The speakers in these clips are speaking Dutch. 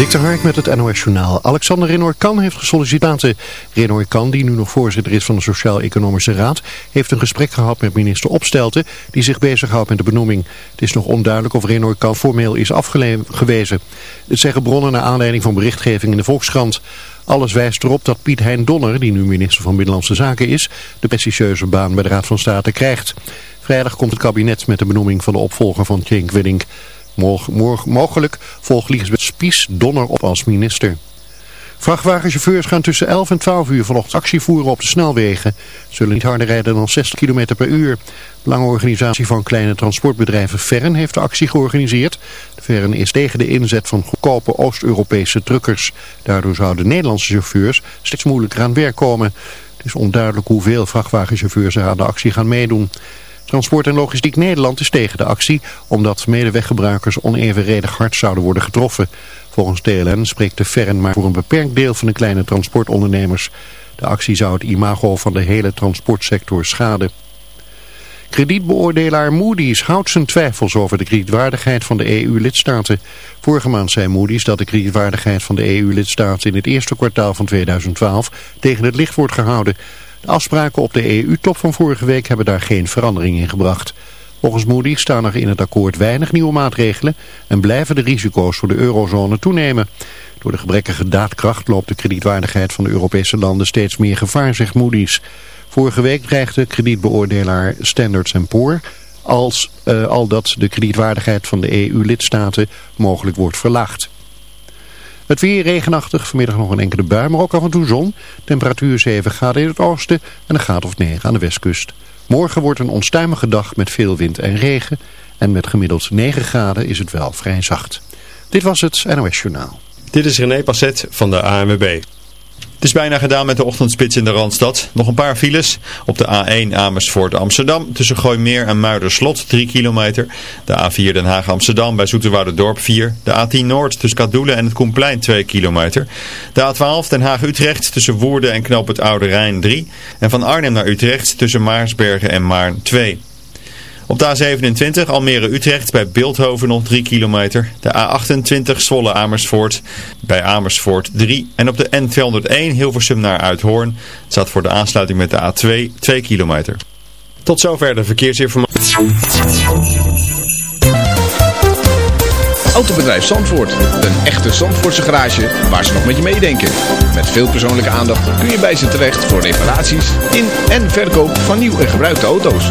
Dik Hark met het NOS Journaal. Alexander Renoir-Kan heeft gesolliciteerd. Renoir-Kan, die nu nog voorzitter is van de Sociaal-Economische Raad, heeft een gesprek gehad met minister Opstelten, die zich bezighoudt met de benoeming. Het is nog onduidelijk of Renoir-Kan formeel is afgewezen. Dit zeggen bronnen naar aanleiding van berichtgeving in de Volkskrant. Alles wijst erop dat Piet Hein Donner, die nu minister van Binnenlandse Zaken is, de prestigieuze baan bij de Raad van State krijgt. Vrijdag komt het kabinet met de benoeming van de opvolger van Cenk Willink. Mogelijk volgt Liesbeth Spies Donner op als minister. Vrachtwagenchauffeurs gaan tussen 11 en 12 uur vanochtend actie voeren op de snelwegen. Zullen niet harder rijden dan 60 km per uur. De organisatie van kleine transportbedrijven Fern heeft de actie georganiseerd. De Fern is tegen de inzet van goedkope Oost-Europese truckers. Daardoor zouden Nederlandse chauffeurs steeds moeilijker aan werk komen. Het is onduidelijk hoeveel vrachtwagenchauffeurs er aan de actie gaan meedoen. Transport en Logistiek Nederland is tegen de actie, omdat medeweggebruikers onevenredig hard zouden worden getroffen. Volgens TLN spreekt de Fern maar voor een beperkt deel van de kleine transportondernemers. De actie zou het imago van de hele transportsector schaden. Kredietbeoordelaar Moody's houdt zijn twijfels over de kredietwaardigheid van de EU-lidstaten. Vorige maand zei Moody's dat de kredietwaardigheid van de EU-lidstaten in het eerste kwartaal van 2012 tegen het licht wordt gehouden. De afspraken op de EU-top van vorige week hebben daar geen verandering in gebracht. Volgens Moody's staan er in het akkoord weinig nieuwe maatregelen en blijven de risico's voor de eurozone toenemen. Door de gebrekkige daadkracht loopt de kredietwaardigheid van de Europese landen steeds meer gevaar, zegt Moody's. Vorige week dreigde kredietbeoordelaar Standards Poor als uh, al dat de kredietwaardigheid van de EU-lidstaten mogelijk wordt verlaagd. Het weer regenachtig, vanmiddag nog een enkele bui, maar ook af en toe zon. Temperatuur 7 graden in het oosten en een graad of 9 aan de westkust. Morgen wordt een onstuimige dag met veel wind en regen. En met gemiddeld 9 graden is het wel vrij zacht. Dit was het NOS Journaal. Dit is René Passet van de ANWB. Het is bijna gedaan met de ochtendspits in de Randstad. Nog een paar files. Op de A1 Amersfoort Amsterdam tussen Gooimeer en Muiderslot 3 kilometer. De A4 Den Haag Amsterdam bij Dorp 4. De A10 Noord tussen Kadoelen en het Koenplein 2 kilometer. De A12 Den Haag Utrecht tussen Woerden en Knoop het Oude Rijn 3. En van Arnhem naar Utrecht tussen Maarsbergen en Maarn 2. Op de A27 Almere-Utrecht bij Beeldhoven nog 3 kilometer. De A28 Zwolle-Amersfoort bij Amersfoort 3. En op de N201 Hilversum naar Uithoorn staat voor de aansluiting met de A2 2 kilometer. Tot zover de verkeersinformatie. Autobedrijf Zandvoort. Een echte Zandvoortse garage waar ze nog met je meedenken. Met veel persoonlijke aandacht kun je bij ze terecht voor reparaties in en verkoop van nieuw en gebruikte auto's.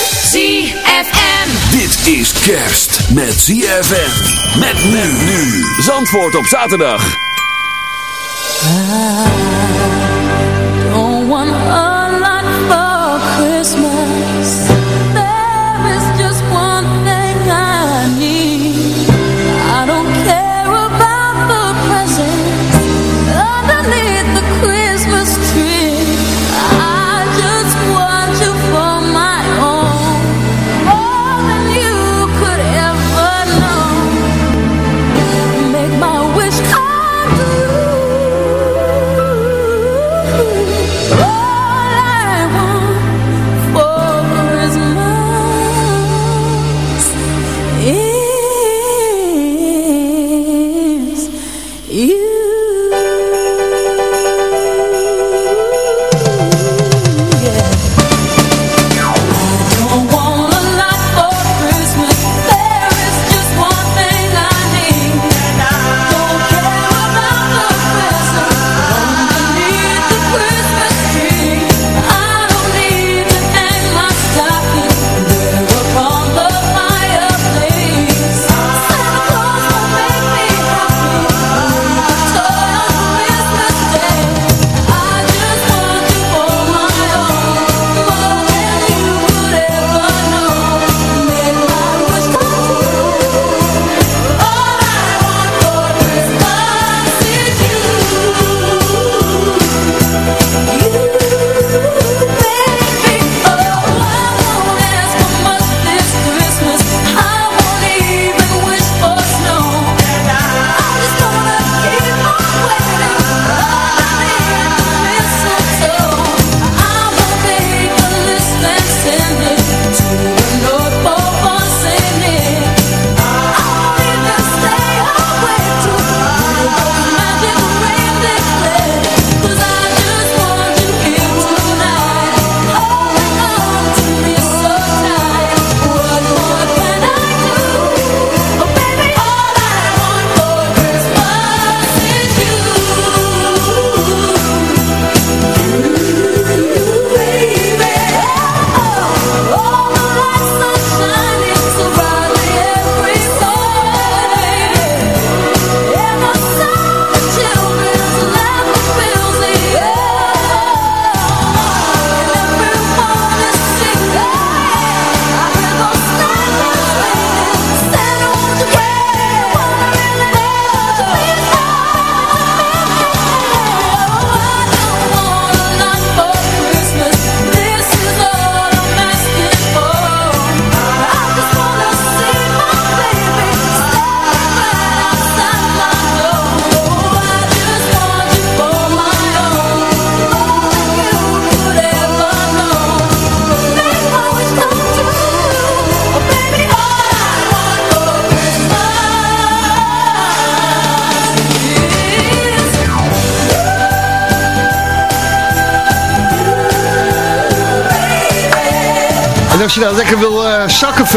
ZFM. Dit is kerst met ZFM. Met nu nu. Zandvoort op zaterdag. I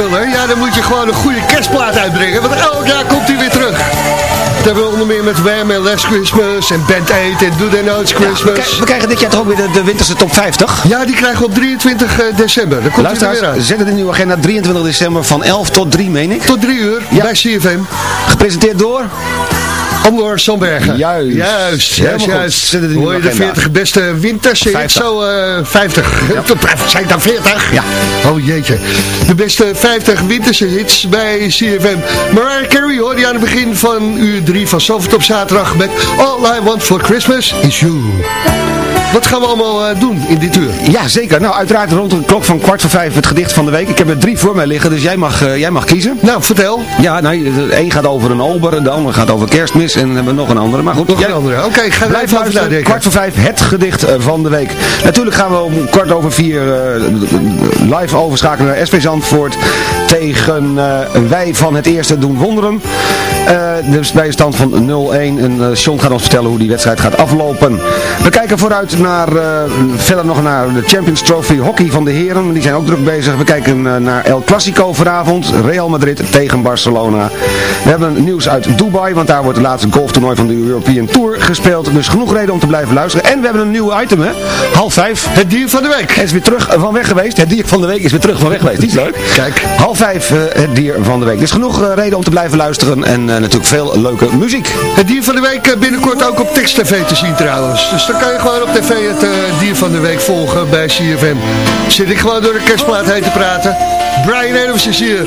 ja, dan moet je gewoon een goede kerstplaat uitbrengen. Want elk jaar komt hij weer terug. Dat hebben we onder meer met Wham en Last Christmas en Band 8 en Do It's Christmas. Ja, we, krijgen dit jaar toch ook weer de, de, winterse top 50? Ja, die krijgen we op 23 december. Dan komt hij weer uit. zet het in uw agenda 23 december van 11 tot 3, meen ik? Tot 3 uur, ja. bij CFM. Gepresenteerd door... Andor Sandbergen. Juist. Juist, juist, juist. Hoor je de 40 beste winters? 50. Zo, uh, 50. Ja. Zijn dan 40? Ja. Oh jeetje. De beste 50 winterse hits bij CFM. Mariah Carey hoorde je aan het begin van uur 3 van Zovert op zaterdag met All I Want For Christmas Is You. Wat gaan we allemaal uh, doen in dit uur? Ja, zeker. Nou, uiteraard rond de klok van kwart voor vijf het gedicht van de week. Ik heb er drie voor mij liggen, dus jij mag, uh, jij mag kiezen. Nou, vertel. Ja, nou, één gaat over een ober, de andere gaat over kerstmis en dan hebben we nog een andere. Maar goed, nog jij, een andere. Oké, okay, ga blijf luisteren. Kwart voor vijf, het gedicht uh, van de week. Natuurlijk gaan we om kwart over vier live overschakelen naar SV Zandvoort tegen wij van het eerste doen wonderen. dus bij een stand van 0-1 en Sean gaat ons vertellen hoe die wedstrijd gaat aflopen. We kijken vooruit naar, uh, verder nog naar de Champions Trophy hockey van de heren. Die zijn ook druk bezig. We kijken uh, naar El Clasico vanavond. Real Madrid tegen Barcelona. We hebben nieuws uit Dubai, want daar wordt het laatste golftoernooi van de European Tour gespeeld. Dus genoeg reden om te blijven luisteren. En we hebben een nieuw item, hè? Half vijf. Het dier van de week. Het is weer terug van weg geweest. Het dier van de week is weer terug van weg geweest. Is leuk. Kijk. Half vijf, uh, het dier van de week. Dus genoeg reden om te blijven luisteren. En natuurlijk veel leuke muziek. Het dier van de week binnenkort ook op tekst TV te zien trouwens. Dus dan kan je gewoon op tv het uh, dier van de week volgen bij CFM. Zit ik gewoon door de kerstplaat heen te praten. Brian Adams is hier.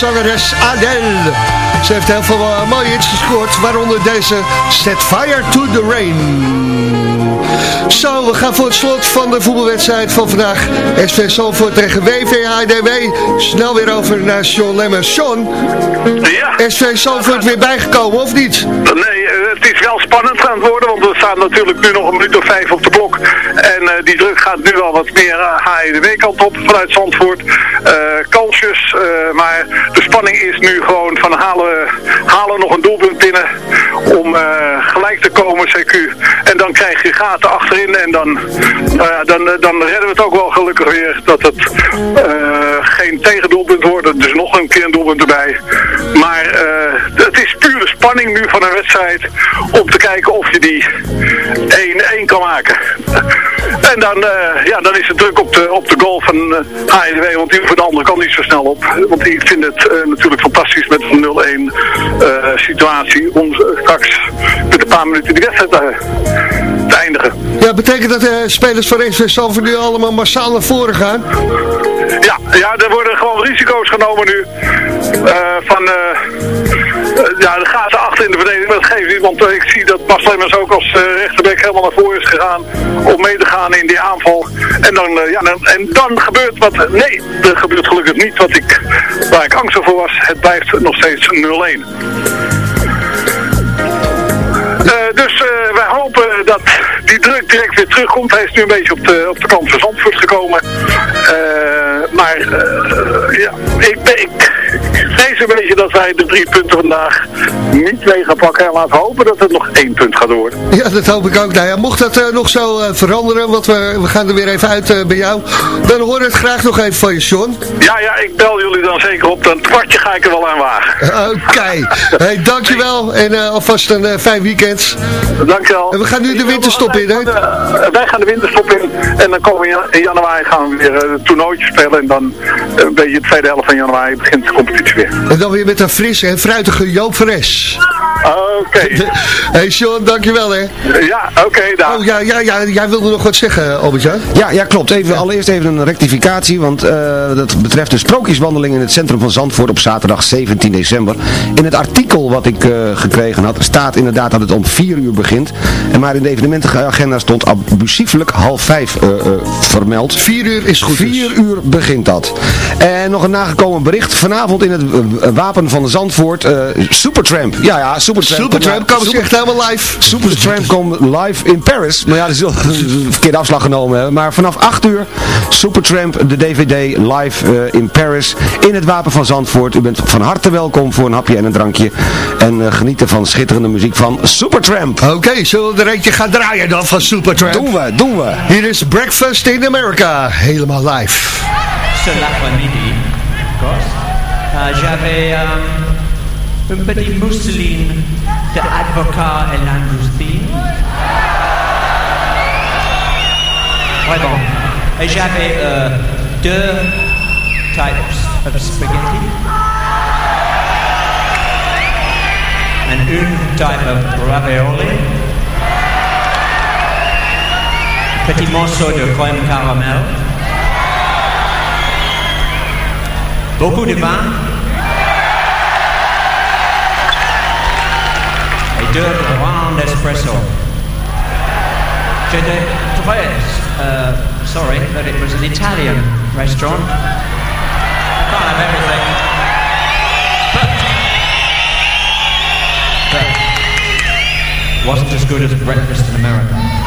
Zangeres Adele. Ze heeft heel veel eh, mooie hits gescoord, waaronder deze Set Fire to the Rain. Zo, we gaan voor het slot van de voetbalwedstrijd van vandaag. SV Zandvoort tegen WVHDW. Snel weer over naar Sean Lemmers. Sean, Ja. SV Zandvoort weer bijgekomen of niet? Nee, eh, het is wel spannend gaan worden, want we staan natuurlijk nu nog een minuut of vijf op de klok. En eh, die druk gaat nu al wat meer HEDW-kant op vanuit Zandvoort. Eh, kansjes, eh, maar de spanning is nu gewoon van halen, halen nog een doelpunt binnen om eh, gelijk te komen, CQ. En dan krijg je gaten achterin en dan, dan, eh, dan redden we het ook wel gelukkig weer dat het eh, geen tegendoelpunt wordt. Dus nog een keer een doelpunt erbij. Maar eh, het is pure spanning nu van een wedstrijd om te kijken of je die 1-1 kan maken. En dan, eh, ja, dan is het druk op de, op de goal van uh, want die van de andere kant niet zo snel op. Want ik vind het eh, natuurlijk fantastisch met een 0-1 eh, situatie om straks met een paar minuten die wedstrijd eindigen. Ja, betekent dat de spelers van SV Zandvoort nu allemaal massaal naar voren gaan? Ja, ja, er worden gewoon risico's genomen nu. Eh, van, eh, eh, ja, de gaten achter in de verdediging, dat geeft niet. Want eh, ik zie dat Bas Lemmers ook als eh, rechterbek helemaal naar voren is gegaan. Om mee te gaan in die aanval. En dan, eh, ja, dan, en dan gebeurt wat, nee, er gebeurt gelukkig niet wat ik, waar ik angstig voor was. Het blijft nog steeds 0-1. Eh, dus eh, wij hopen dat die druk direct weer terugkomt. Hij is nu een beetje op de, op de kant van Zandvoort gekomen. Eh, maar ja, ik, ben- vrees een beetje dat wij de drie punten vandaag niet mee gaan pakken. En laten we hopen dat het nog één punt gaat worden. Ja, dat hoop ik ook. Nou ja, mocht dat eh, nog zo eh, veranderen, want we, we gaan er weer even uit eh, bij jou, dan hoor ik het graag nog even van je, Sean. Ja, ja, ik bel jullie dan zeker op. Dan kwartje ga ik er wel aan wagen. Oké. Hey, dankjewel en alvast een fijn weekend. Dankjewel. En we gaan nu de winterstop in, hè? Wij gaan de winterstop in en dan komen we in- januari gaan we weer een toernooitje spelen en dan een beetje de tweede helft van januari begint de competitie weer. En dan weer met een frisse en fruitige Joop Fres. Oké. Hey Sean, dankjewel hè. Ja, oké, daar. Oh ja, ja, ja, jij wilde nog wat zeggen, Albert-Jan? Ja, ja, klopt. Even, Allereerst even een rectificatie, want eh, dat betreft de sprookjeswandeling in het centrum van Zandvoort op zaterdag 17 december. In het artikel wat ik eh, gekregen had, staat inderdaad dat het om 4 uur begint. En maar in de evenementenagenda stond abusieflijk half 5 eh, eh, vermeld. 4 uur is goed. 4 uur begint dat. En nog een nagekomen bericht. Vanavond in het Wapen van Zandvoort, eh, Supertramp. Ja, ja, Supertramp. Supertramp komen ze echt helemaal live. Supertramp komt live in Paris. Maar ja, dat is wel een verkeerde afslag genomen hebben. Maar vanaf 8 uur Supertramp, de DVD, live eh, in Paris. In het Wapen van Zandvoort. U bent van harte welkom voor een hapje en een drankje. En eh, genieten van schitterende muziek van Supertramp. Oké, zullen we er eentje gaan draaien dan van Supertramp? Doen we, doen we. Hier is Breakfast in America, helemaal live. J'avais euh, une petite mousseline de avocat et langoustine. Vraiment. Et j'avais euh, deux types of spaghetti. And une type of ravioli. Petit morceau de crème caramel. Beaucoup de vin. Et deux grands espresso. J'étais très uh, sorry that it was an Italian restaurant. I can't have everything. But, but wasn't as good as breakfast in America.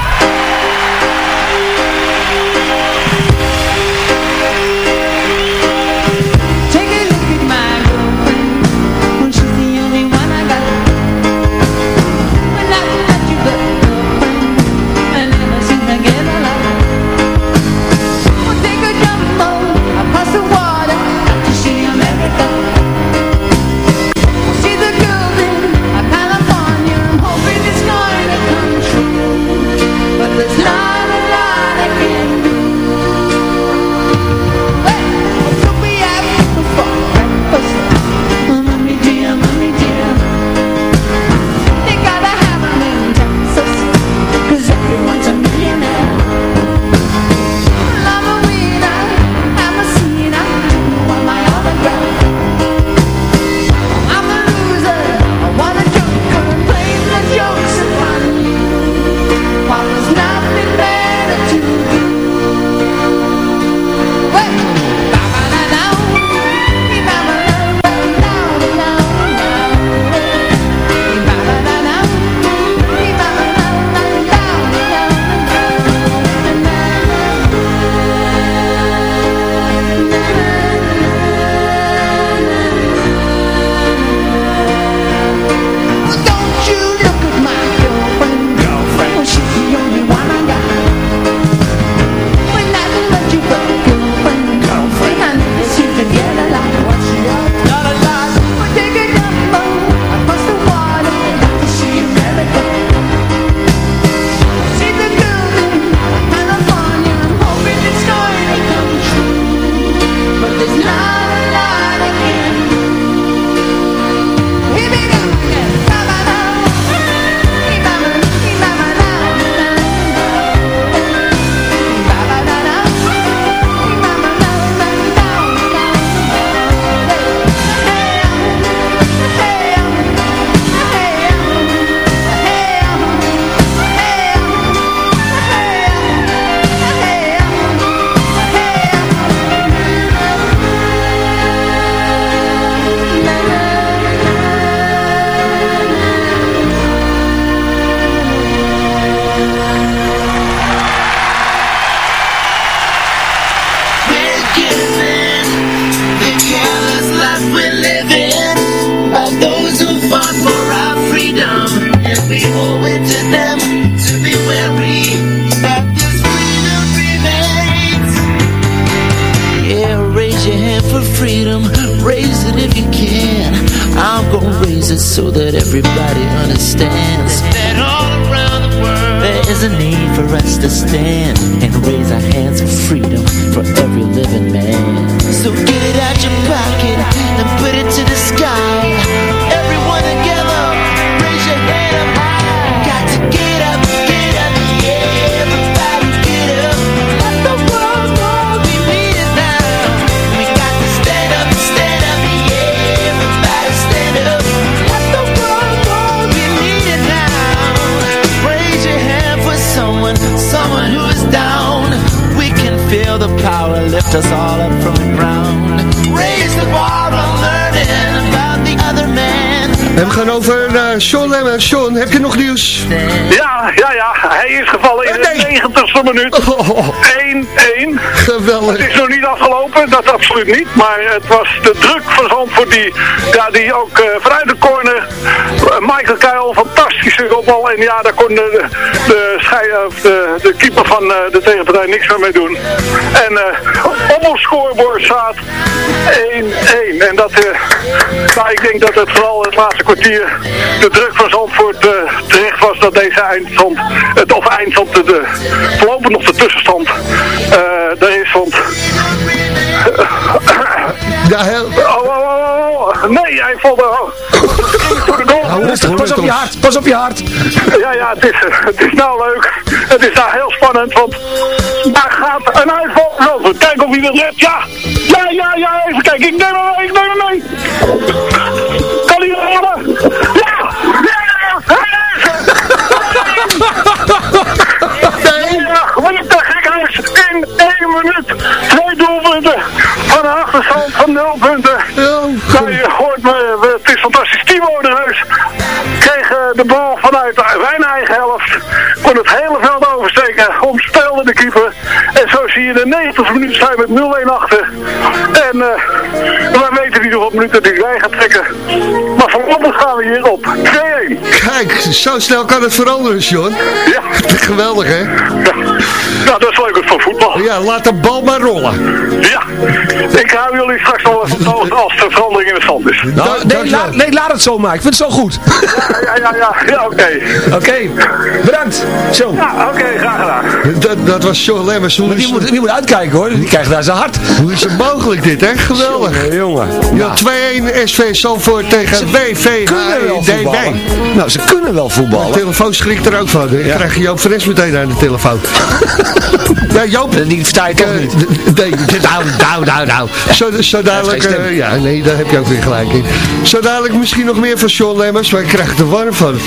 En we gaan over naar Sean Lemmer. Sean, heb je nog nieuws? Ja, ja, ja. Hij is gevallen in de 90ste minuut. 1-1. Geweldig. Dat absoluut niet. Maar het was de druk van Zandvoort die, ja, die ook eh, vanuit de corner... eh, Michael Kuil, fantastische kopbal. En ja, daar kon de, de, schei, de, de keeper van eh, de tegenpartij niks meer mee doen. En op ons scorebord staat 1-1. En dat, nou, ik denk dat het vooral het laatste kwartier de druk van Zandvoort terecht was dat deze eindstand, het, of eindstand, de, de, voorlopig nog de tussenstand eh er is. Ja, heel... oh, oh, oh, oh, nee, hij valt er oh. voor de goal. Rustig, pas op je hart, pas op je hart. Ja, ja, het is, het is nou leuk. Het is nou heel spannend, want daar gaat een uitval van Zandvoort. Kijk of hij dat redt. Ja, ja, ja, ja, even kijken. Ik neem hem mee, ik neem hem mee. Kan hij redden? Ja, ja, hij is er. Ja, wat de gekhuis in één minuut. Twee doelpunten van een achterstand van nul punten. Nou, je hoort me, het is fantastisch. Timo de Reus kreeg eh, de bal vanuit zijn eigen helft. Kon het hele veld oversteken. Omspeelde de keeper. En zo zie je de 90 minuut staan met 0-1 achter. En uh, wij weten niet hoeveel minuten die wij gaan trekken. Maar voorlopig gaan we hier op 2-1. Kijk, zo snel kan het veranderen, Sean. Ja. Geweldig, hè? Nou, dat is leuk Ja, laat de bal maar rollen. Ja, ik hou jullie straks wel even de als er verandering in de stand is. Nou, nee, la- nee, laat het zo maar. Ik vind het zo goed. Ja, ja, ja, ja, oké. Oké, bedankt. Zo. Ja, oké, graag gedaan. Dat, dat was Sean Lemmers. Maar is, die moet, die moet uitkijken hoor. Die krijgt daar zijn hart. hoe is het mogelijk dit, hè? Geweldig. Jongen, jongen. Ja, 2-1 SV Zandvoort tegen voetballen. Nou, ze kunnen wel De voetballen. telefoon schrikt er ook van. Dan Ja. krijg je Joop Fres meteen aan de telefoon. ja, Joop. Versta je toch eh, niet. nee, nou, nou, nou, nou. Zo, zo dadelijk, eh, ja, nee, daar heb je ook weer gelijk in. Zo dadelijk misschien nog meer van Sean Lemmers, maar ik krijg er warm van.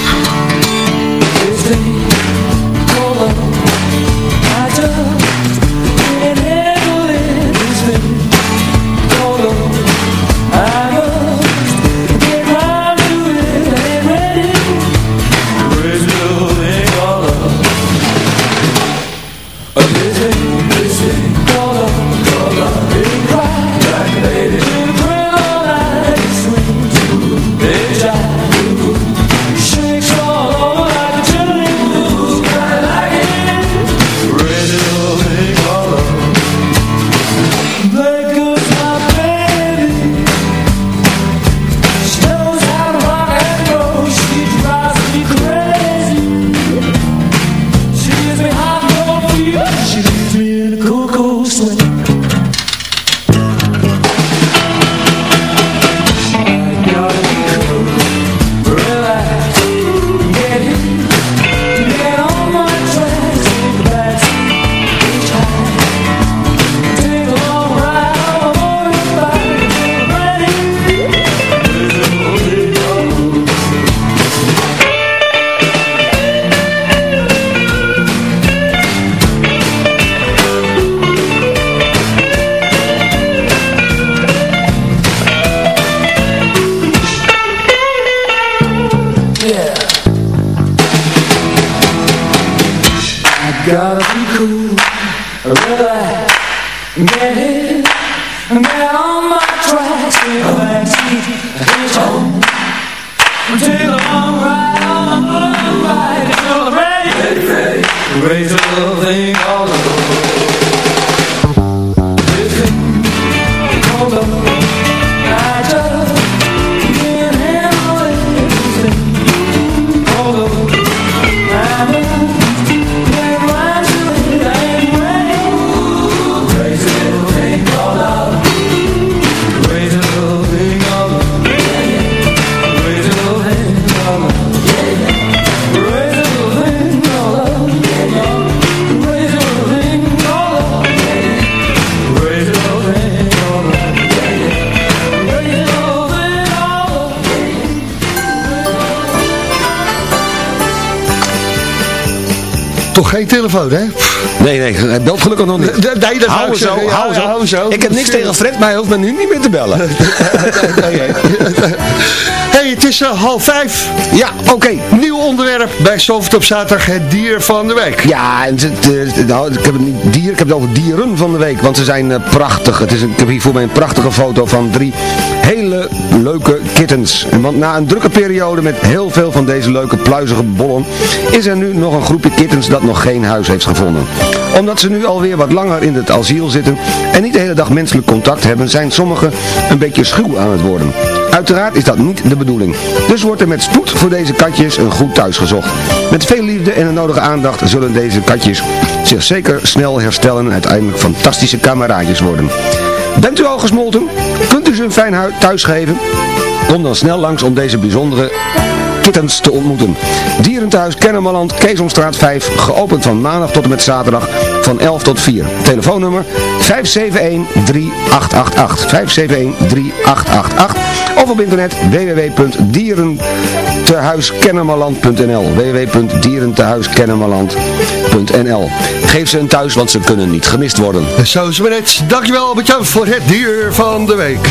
Geen telefoon, hè? Nee, nee, hij belt gelukkig nog niet. Nee, dat hou zo, hou zo. hou zo. Ik heb niks tegen Fred, maar hij hoeft me nu niet meer te bellen. hey, het is eh, half vijf. Ja, oké. Nieuw onderwerp bij Soft op zaterdag, het dier van de week. Ja, en het, nou, ik heb het niet dier, ik heb het over dieren van de week, want ze zijn eh, prachtig. Het is een, ik heb hier voor mij een prachtige foto van drie hele leuke kittens. En Want na een drukke periode met heel veel van deze leuke pluizige bollen, is er nu nog een groepje kittens dat nog geen huis heeft gevonden. Omdat ze nu alweer wat langer in het asiel zitten en niet de hele dag menselijk contact hebben, zijn sommigen een beetje schuw aan het worden. Uiteraard is dat niet de bedoeling. Dus wordt er met spoed voor deze katjes een goed thuis gezocht. Met veel liefde en de nodige aandacht zullen deze katjes zich zeker snel herstellen en uiteindelijk fantastische kameraadjes worden. Bent u al gesmolten? Ze een fijn hui- thuis geven? Kom dan snel langs om deze bijzondere kittens te ontmoeten. Dierenthuis Kennemerland, Keesomstraat 5, geopend van maandag tot en met zaterdag van 11 tot 4. Telefoonnummer 571-3888, 571-3888 of op internet www.dierentehuiskennemerland.nl www.dierentehuiskennemerland.nl Geef ze een thuis, want ze kunnen niet gemist worden. Zo is het. Dankjewel Albert-Jan voor het dier van de week.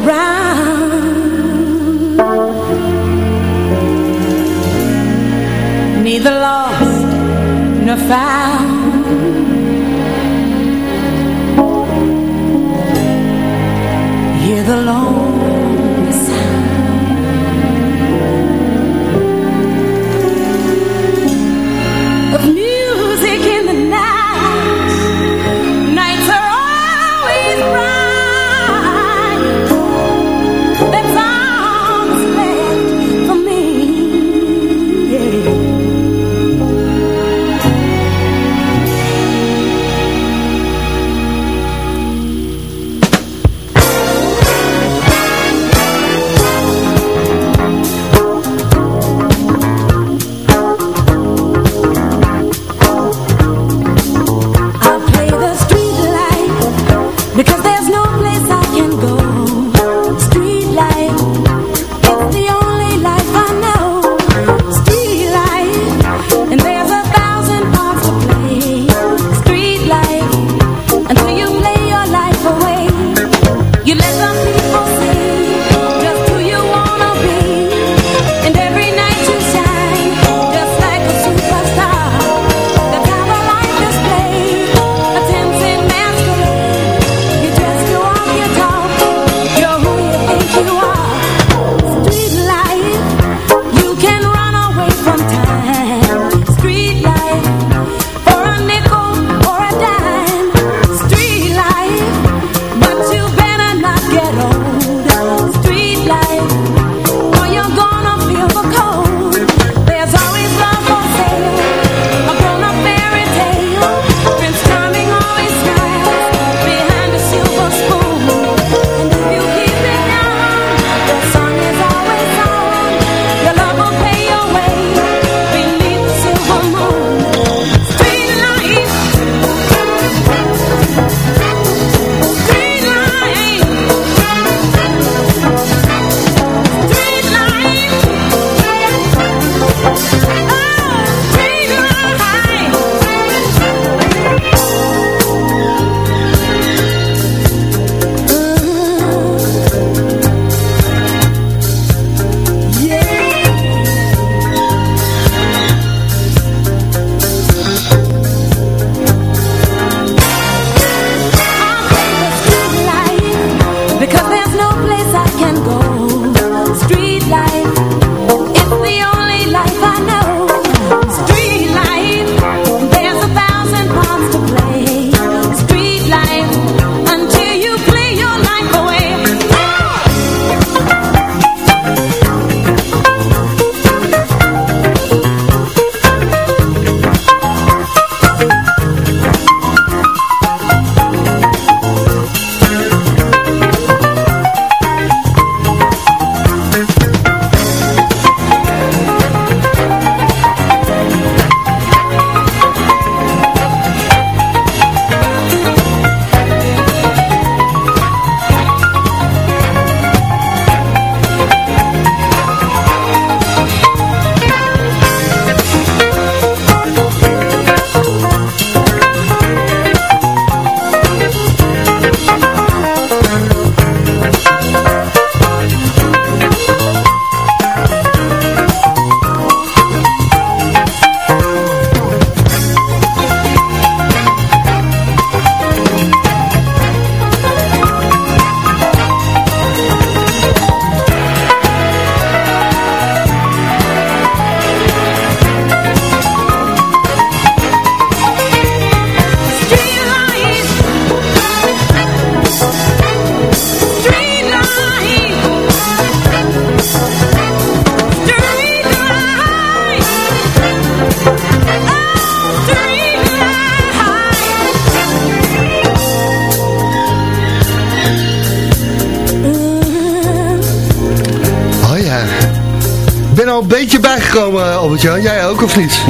Around. Neither lost nor found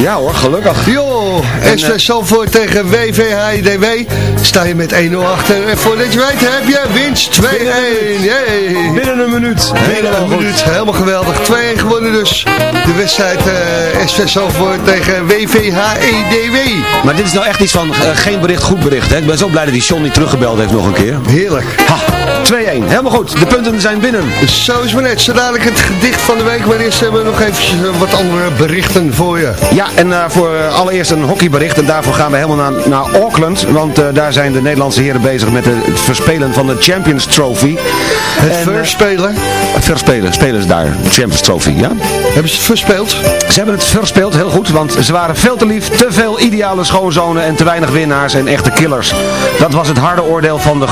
Ja hoor, gelukkig. En, SV eh, Zandvoort tegen WVHDW. Sta je met 1-0 achter. En voordat je weet heb je winst 2-1. Yay. Binnen een minuut. Binnen Helemaal een minuut. Helemaal geweldig. 2-1 gewonnen dus. De wedstrijd eh SV Zandvoort tegen WVHEDW. Maar dit is nou echt iets van eh, geen bericht, goed bericht. Hè? Ik ben zo blij dat die John niet teruggebeld heeft nog een keer. Heerlijk. Ha, 2-1. Helemaal goed. De punten zijn binnen. Zo is maar net. Zo dadelijk het gedicht van de week. Maar eerst hebben we nog eh, wat andere berichten voor je. Ja, en voor allereerst een hockeybericht. En daarvoor gaan we helemaal naar, naar Auckland. Want eh, daar zijn de Nederlandse heren bezig met het verspelen van de Champions Trophy. Het En, eh, verspelen. verspelen, spelen ze daar. Champions Trophy, ja. Hebben ze het verspeeld? Ze hebben het verspeeld, heel goed, want ze waren veel te lief, te veel ideale schoonzonen en te weinig winnaars en echte killers. Dat was het harde oordeel van de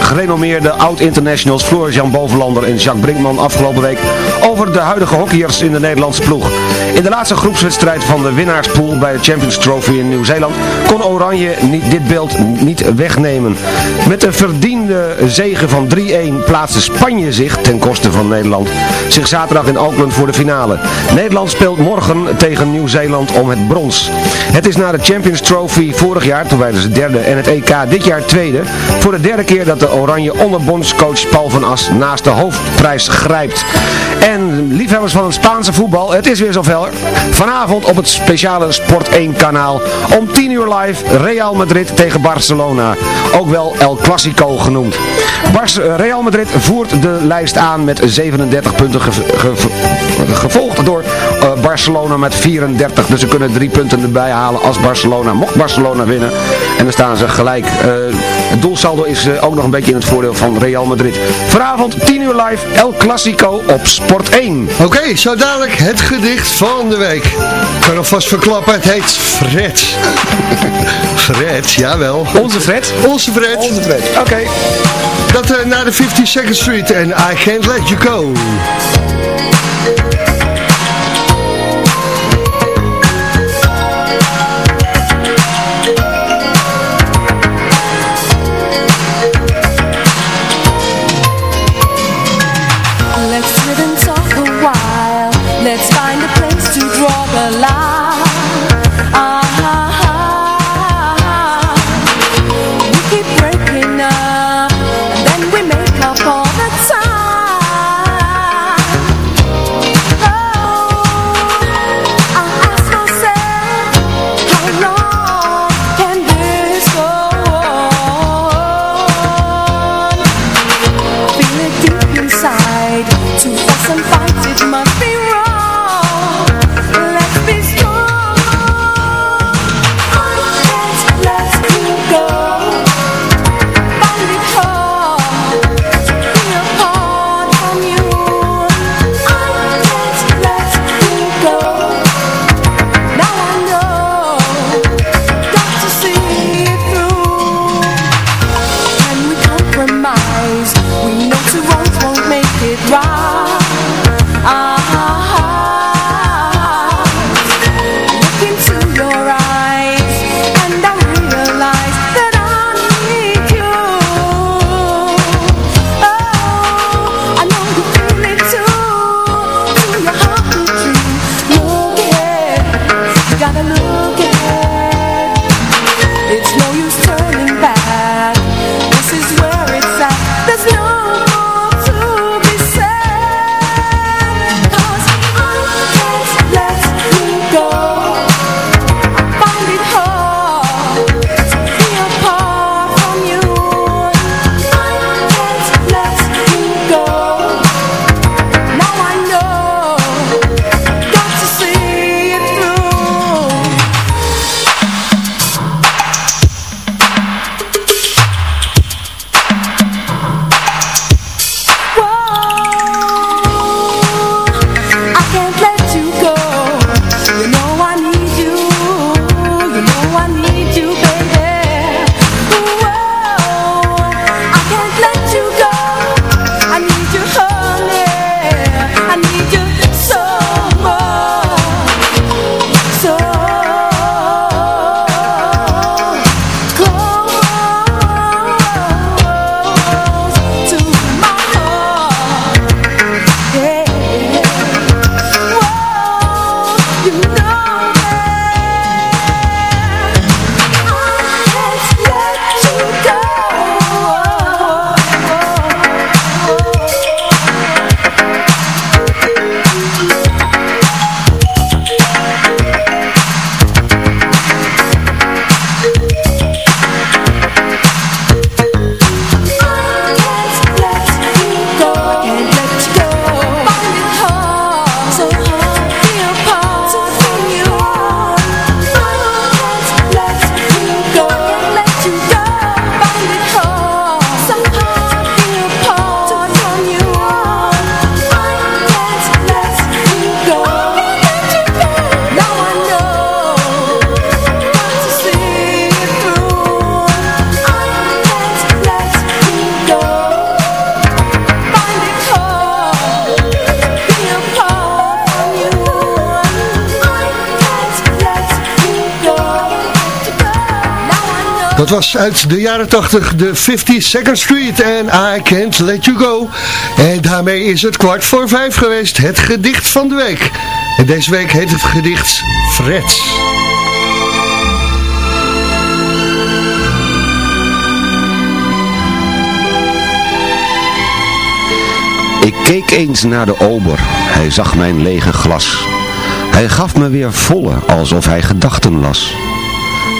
gerenommeerde oud-internationals Floris-Jan Bovenlander en Jacques Brinkman afgelopen week over de huidige hockeyers in de Nederlandse ploeg. In de laatste groepswedstrijd van de winnaarspool bij de Champions Trophy in Nieuw-Zeeland kon Oranje dit beeld niet wegnemen. Met een verdiende zege van 3-1 plaatste Spanje zich, ten koste van Nederland, zich zaterdag in Auckland voor de finale. Nederland speelt morgen tegen Nieuw-Zeeland om het brons. Het is na de Champions Trophy vorig jaar, toen werden ze derde, en het EK dit jaar tweede, voor de derde keer dat de Oranje onder bondscoach Paul van As naast de hoofdprijs grijpt. En liefhebbers van het Spaanse voetbal, het is weer zover. Vanavond op het speciale Sport 1 kanaal om 10 uur live Real Madrid tegen Barcelona. Ook wel El Clasico genoemd. Eh, Real Madrid voert de lijst aan met 37 punten gev- gev- gevolgd door eh, Barcelona met 34. Dus ze kunnen drie punten erbij halen als Barcelona, mocht Barcelona winnen. En dan staan ze gelijk. Eh, het doelsaldo is eh, ook nog een beetje in het voordeel van Real Madrid. Vanavond 10 uur live El Clasico op Sport 1. Oké, zo dadelijk het gedicht van de week. Ik kan alvast verklappen, het heet Fred. Fred, jawel. Onze Fred? Onze Fred. Onze Fred, oké. Dat eh, naar de 52nd Street en I Can't Let You Go. Was uit de jaren 80, de 52nd Street en I Can't Let You Go. En daarmee is het kwart voor vijf geweest, het gedicht van de week. En deze week heet het gedicht Freds. Ik keek eens naar de ober, hij zag mijn lege glas. Hij gaf me weer volle, alsof hij gedachten las.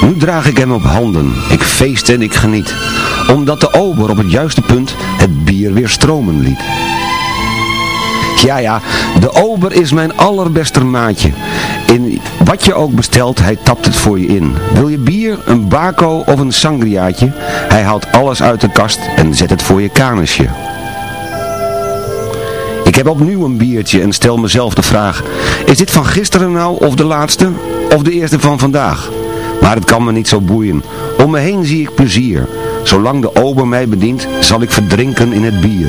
Nu draag ik hem op handen, ik feest en ik geniet, omdat de ober op het juiste punt het bier weer stromen liet. Ja, ja, de ober is mijn allerbeste maatje. In wat je ook bestelt, hij tapt het voor je in. Wil je bier, een bako of een sangriaatje? Hij haalt alles uit de kast en zet het voor je kanisje. Ik heb opnieuw een biertje en stel mezelf de vraag, is dit van gisteren nou of de laatste of de eerste van vandaag? Maar het kan me niet zo boeien. Om me heen zie ik plezier. Zolang de ober mij bedient, zal ik verdrinken in het bier.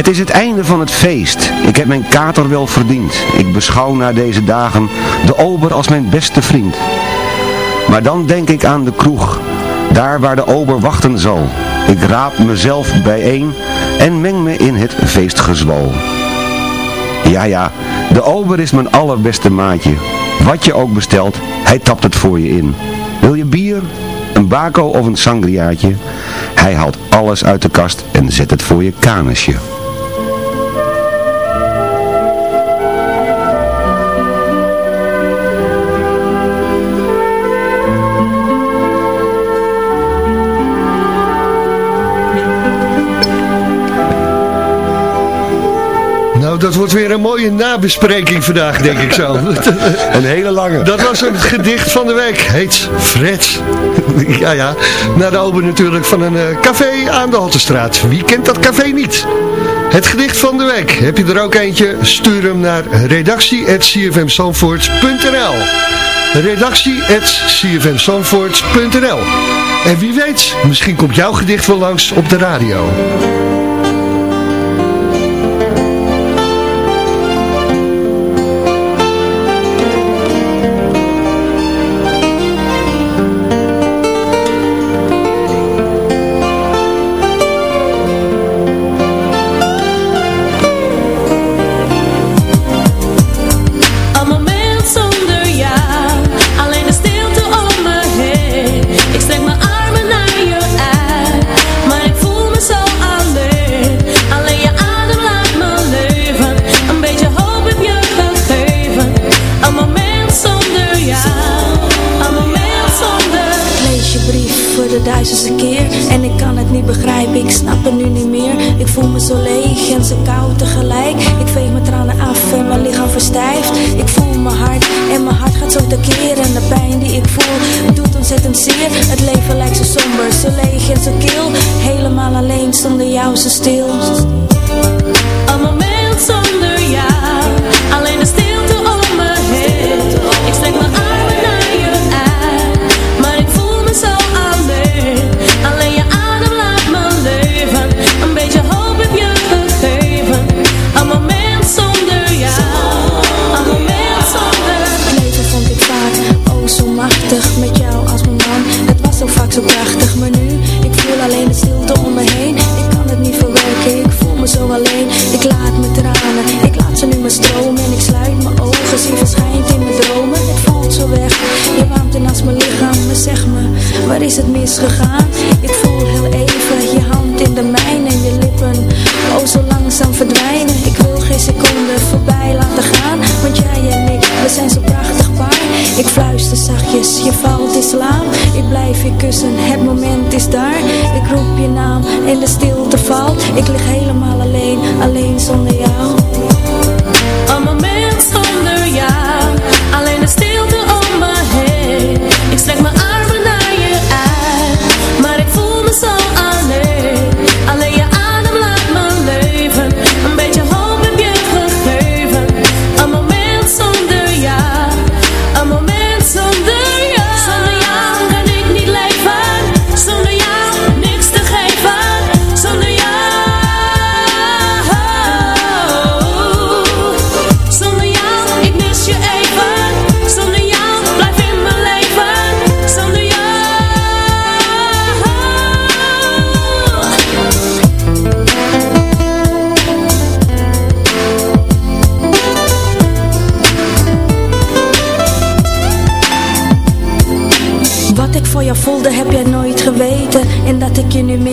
Het is het einde van het feest. Ik heb mijn kater wel verdiend. Ik beschouw na deze dagen de ober als mijn beste vriend. Maar dan denk ik aan de kroeg, daar waar de ober wachten zal. Ik raap mezelf bijeen en meng me in het feestgezwal. Ja, ja, de ober is mijn allerbeste maatje. Wat je ook bestelt, hij tapt het voor je in. Wil je bier, een bako of een sangriaatje? Hij haalt alles uit de kast en zet het voor je kanisje. Dat wordt weer een mooie nabespreking vandaag, denk ik zo. Een hele lange. Dat was een gedicht van de week. Heet Fred. ja, ja. Naar de open natuurlijk van een eh, café aan de Haltestraat. Wie kent dat café niet? Het gedicht van de week. Heb je er ook eentje? Stuur hem naar redactie.cfmzandvoort.nl redactie.cfmzandvoort.nl En wie weet, misschien komt jouw gedicht wel langs op de radio. we zijn zo prachtig paar. Ik fluister zachtjes, je valt is slaap. Ik blijf je kussen, het moment is daar. Ik roep je naam en de stilte valt. Ik lig helemaal alleen, alleen zonder jou.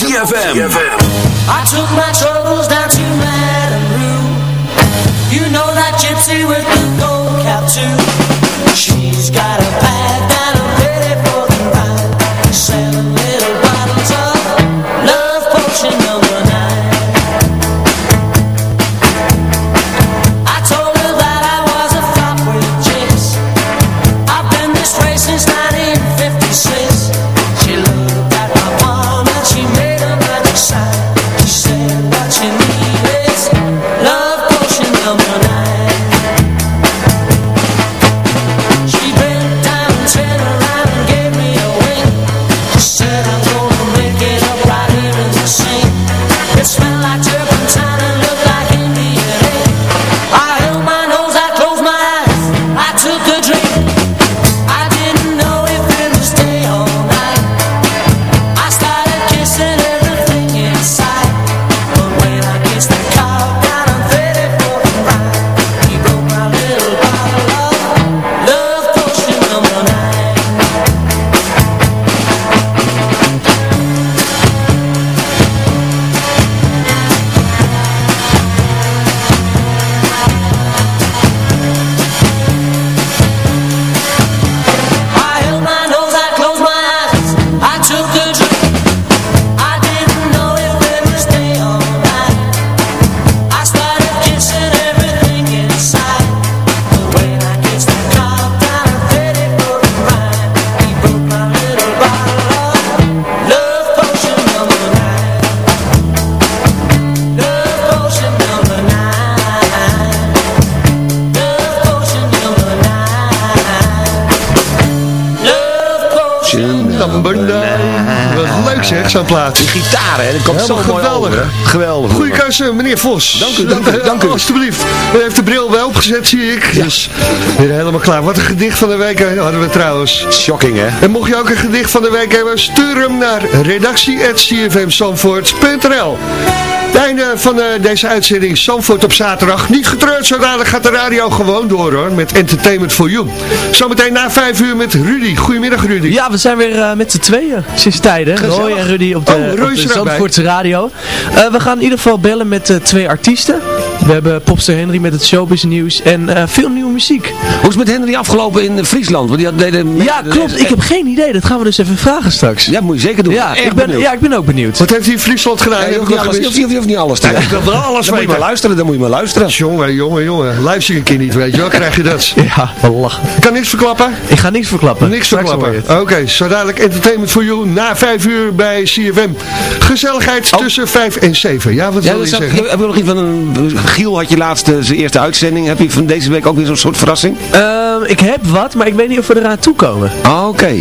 ZFM. I took my Die gitaar, hè? Dat komt zo geweldig. Over, geweldig. Goeie keuze, meneer Vos. Dank u, dank u, dank u. Eh, Alsjeblieft. U heeft de bril wel opgezet, zie ik. Ja. Dus weer helemaal klaar. Wat een gedicht van de week hadden we trouwens. Shocking, hè? En mocht je ook een gedicht van de week hebben, stuur hem naar redactie.cfmsandvoorts.nl het einde van eh, deze uitzending Zandvoort op zaterdag. Niet getreurd, zo dadelijk gaat de radio gewoon door hoor, met Entertainment for You. Zometeen na vijf uur met Rudy. Goedemiddag Rudy. Ja, we zijn weer eh, met z'n tweeën sinds tijden. Roy en Rudy op de, Oh, op de. Zandvoortse radio. Eh, we gaan in ieder geval bellen met twee artiesten. We hebben Popster Henry met het showbiz nieuws en eh, veel nieuwe muziek. Hoe is het met Henry afgelopen in Friesland? Want die had, deden Ja, klopt. Ik heb geen idee. Dat gaan we dus even vragen straks. Ja, moet je zeker doen. Ja, Erg ik ben, benieuwd. ja ik ben ook benieuwd. Wat heeft hij in Friesland gedaan? Ja, je hoeft ik nog alles, je gemist? hoeft, je hoeft niet alles te Ja, weten. ik wil wel alles Dan moet je maar luisteren, dan moet je maar luisteren. Jongen, jongen, jongen. Luister een keer niet, weet je wel. Krijg je dat? Ja, wel lachen. Ik kan niks verklappen? Ik ga niks verklappen. Niks verklappen. Oké, zo dadelijk Entertainment for You na vijf uur bij CFM. Gezelligheid tussen vijf en zeven. Ja, wat Ja, wil dat je zou- zeggen? heb je nog iets van een... Giel had je laatst eh, zijn eerste uitzending. Heb je van deze week ook weer zo'n soort verrassing? Ehm, ik heb wat, maar ik weet niet of we eraan toe komen. Ah, Oké.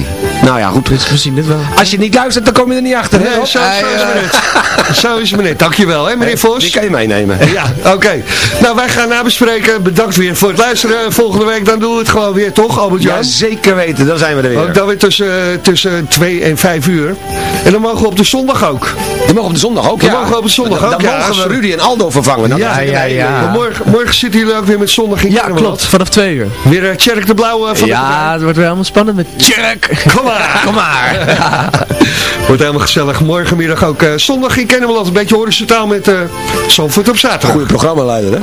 Nou ja, goed. We zien dit wel. Als je niet luistert, dan kom je er niet achter. Nee, zo, zo is eh, het. Zo is het net. Dankjewel, hè, meneer Vos. Die kan je meenemen. Ja, oké. Nou, wij gaan nabespreken. Bedankt weer voor het luisteren. Volgende week dan doen we het gewoon weer, toch, Albert-Jan? Ja, zeker weten. Dan zijn we er weer. Ook dan weer tussen, tussen 2 en 5 uur. En dan mogen we op de zondag ook. Die mogen op de zondag ook, ja. mogen op de zondag dan, ook, Dan ja. mogen we we- Rudy en Aldo vervangen. Nou, Ja, ja, ja. Morgen, morgen zitten jullie ook weer met zondag in Ja, klopt. Vanaf twee uur. Weer uh, Tjerk de Blauwe van Ja, het wordt weer helemaal spannend met Tjerk. de... Kom maar. Kom maar. Wordt helemaal gezellig. Morgenmiddag ook eh, zondag in Kennemerland. Een beetje horizontaal met uh, Zandvoort op zaterdag. Goede programmaleider, hè?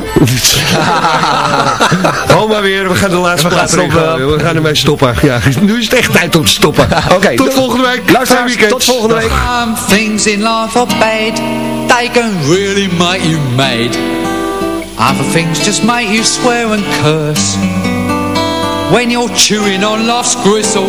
Hou maar weer. We gaan de laatste We gaan plaat erin stoppen. We gaan ermee stoppen. Ja, nu is het echt tijd om te stoppen. Oké, Tot doe- volgende week. Luisteraars, weekend. tot volgende week. Some things in life are bad, they can really make you mad. Other things just make you swear and curse. When you're chewing on life's gristle,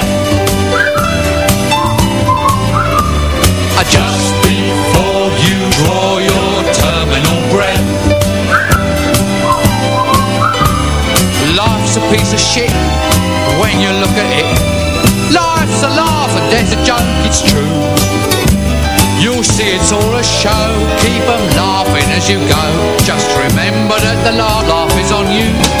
Piece of shit when you look at it. Life's a laugh and death's a joke, it's true. You'll see it's all a show, keep 'em laughing as you go. Just remember that the laugh is on you.